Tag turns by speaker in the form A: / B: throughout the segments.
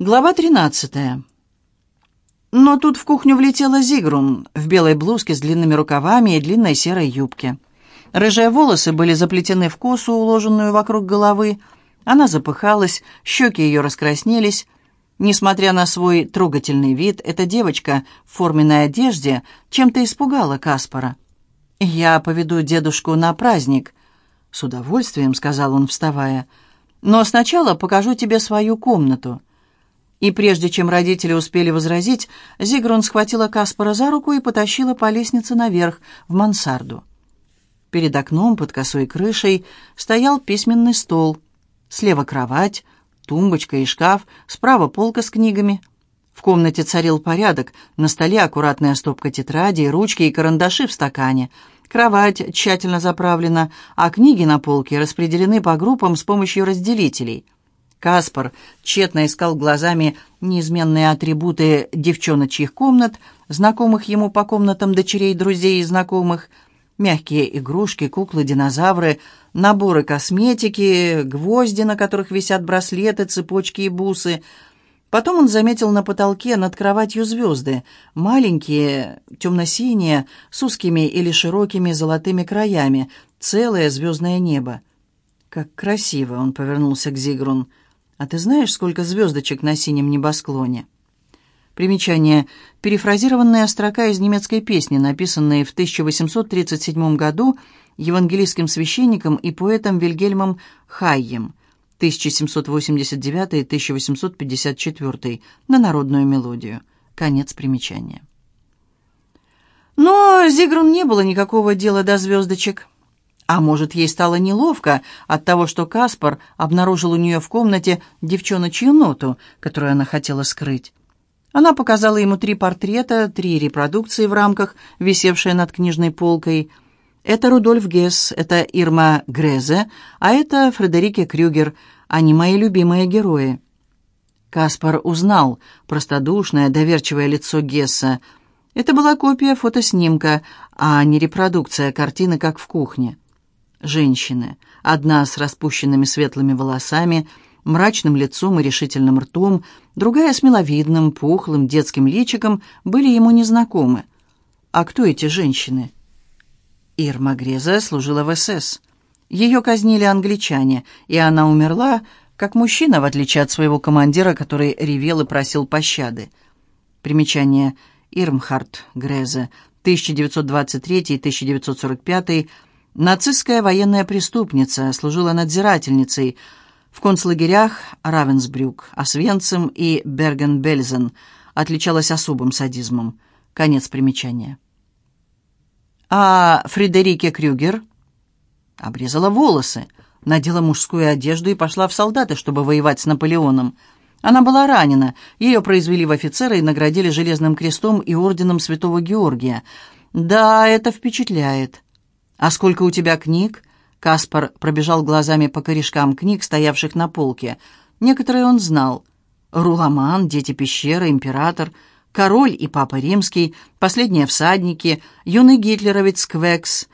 A: Глава 13. Но тут в кухню влетела Зигрун в белой блузке с длинными рукавами и длинной серой юбке. Рыжие волосы были заплетены в косу, уложенную вокруг головы. Она запыхалась, щеки ее раскраснелись. Несмотря на свой трогательный вид, эта девочка в форменной одежде чем-то испугала Каспара. «Я поведу дедушку на праздник», — с удовольствием сказал он, вставая. «Но сначала покажу тебе свою комнату». И прежде чем родители успели возразить, Зигрун схватила Каспара за руку и потащила по лестнице наверх, в мансарду. Перед окном под косой крышей стоял письменный стол. Слева кровать, тумбочка и шкаф, справа полка с книгами. В комнате царил порядок, на столе аккуратная стопка тетрадей, ручки и карандаши в стакане. Кровать тщательно заправлена, а книги на полке распределены по группам с помощью разделителей — Каспар тщетно искал глазами неизменные атрибуты девчоночьих комнат, знакомых ему по комнатам дочерей, друзей и знакомых, мягкие игрушки, куклы, динозавры, наборы косметики, гвозди, на которых висят браслеты, цепочки и бусы. Потом он заметил на потолке над кроватью звезды, маленькие, темно-синие, с узкими или широкими золотыми краями, целое звездное небо. «Как красиво!» — он повернулся к Зигрун — а ты знаешь, сколько звездочек на синем небосклоне?» Примечание. Перефразированная строка из немецкой песни, написанной в 1837 году евангелийским священником и поэтом Вильгельмом Хайем, 1789-1854, на народную мелодию. Конец примечания. Но Зигрун не было никакого дела до звездочек. А может, ей стало неловко от того, что Каспар обнаружил у нее в комнате девчоночью ноту, которую она хотела скрыть. Она показала ему три портрета, три репродукции в рамках, висевшие над книжной полкой. Это Рудольф Гесс, это Ирма Грезе, а это Фредерике Крюгер. Они мои любимые герои. Каспар узнал простодушное, доверчивое лицо Гесса. Это была копия фотоснимка, а не репродукция картины, как в кухне женщины. Одна с распущенными светлыми волосами, мрачным лицом и решительным ртом, другая с миловидным, пухлым детским личиком, были ему незнакомы. А кто эти женщины? Ирма Греза служила в СС. Ее казнили англичане, и она умерла, как мужчина, в отличие от своего командира, который ревел и просил пощады. Примечание. Ирмхард Грезе, 1923-1945 Нацистская военная преступница, служила надзирательницей в концлагерях Равенсбрюк, Освенцим и Берген-Бельзен, отличалась особым садизмом. Конец примечания. А Фредерике Крюгер обрезала волосы, надела мужскую одежду и пошла в солдаты, чтобы воевать с Наполеоном. Она была ранена, ее произвели в офицеры и наградили Железным крестом и орденом Святого Георгия. Да, это впечатляет. «А сколько у тебя книг?» Каспар пробежал глазами по корешкам книг, стоявших на полке. Некоторые он знал. «Руламан», «Дети пещеры», «Император», «Король и Папа Римский», «Последние всадники», «Юный гитлеровец Квекс»,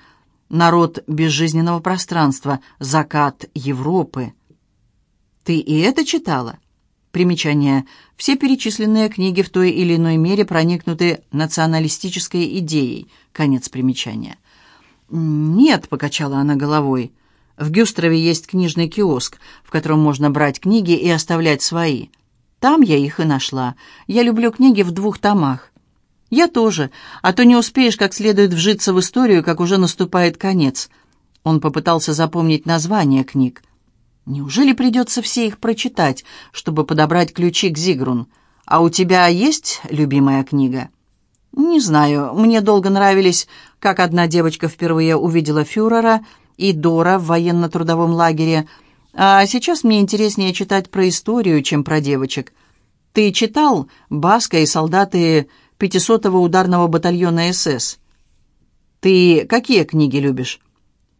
A: «Народ безжизненного пространства», «Закат Европы». «Ты и это читала?» Примечание. Все перечисленные книги в той или иной мере проникнуты националистической идеей. Конец примечания. «Нет», — покачала она головой. «В Гюстрове есть книжный киоск, в котором можно брать книги и оставлять свои. Там я их и нашла. Я люблю книги в двух томах». «Я тоже, а то не успеешь как следует вжиться в историю, как уже наступает конец». Он попытался запомнить названия книг. «Неужели придется все их прочитать, чтобы подобрать ключи к Зигрун? А у тебя есть любимая книга?» «Не знаю, мне долго нравились, как одна девочка впервые увидела фюрера и Дора в военно-трудовом лагере, а сейчас мне интереснее читать про историю, чем про девочек. Ты читал «Баска и солдаты 500-го ударного батальона СС»? Ты какие книги любишь?»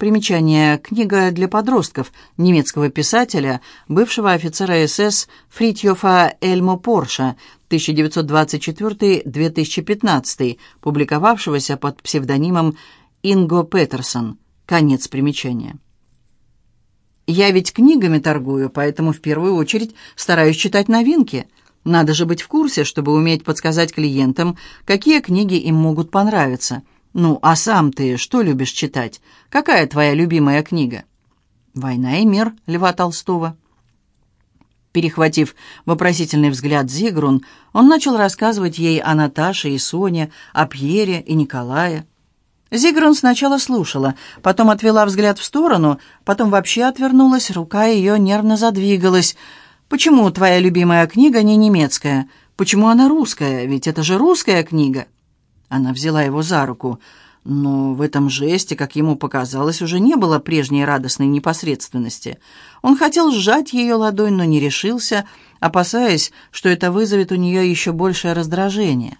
A: Примечание. Книга для подростков немецкого писателя, бывшего офицера СС Фритьофа Эльмо Порша, 1924-2015, публиковавшегося под псевдонимом Инго Петерсон. Конец примечания. «Я ведь книгами торгую, поэтому в первую очередь стараюсь читать новинки. Надо же быть в курсе, чтобы уметь подсказать клиентам, какие книги им могут понравиться. Ну, а сам ты что любишь читать? Какая твоя любимая книга? «Война и мир» Льва Толстого. Перехватив вопросительный взгляд Зигрун, он начал рассказывать ей о Наташе и Соне, о Пьере и Николае. Зигрун сначала слушала, потом отвела взгляд в сторону, потом вообще отвернулась, рука ее нервно задвигалась. «Почему твоя любимая книга не немецкая? Почему она русская? Ведь это же русская книга!» Она взяла его за руку, но в этом жесте, как ему показалось, уже не было прежней радостной непосредственности. Он хотел сжать ее ладонь, но не решился, опасаясь, что это вызовет у нее еще большее раздражение.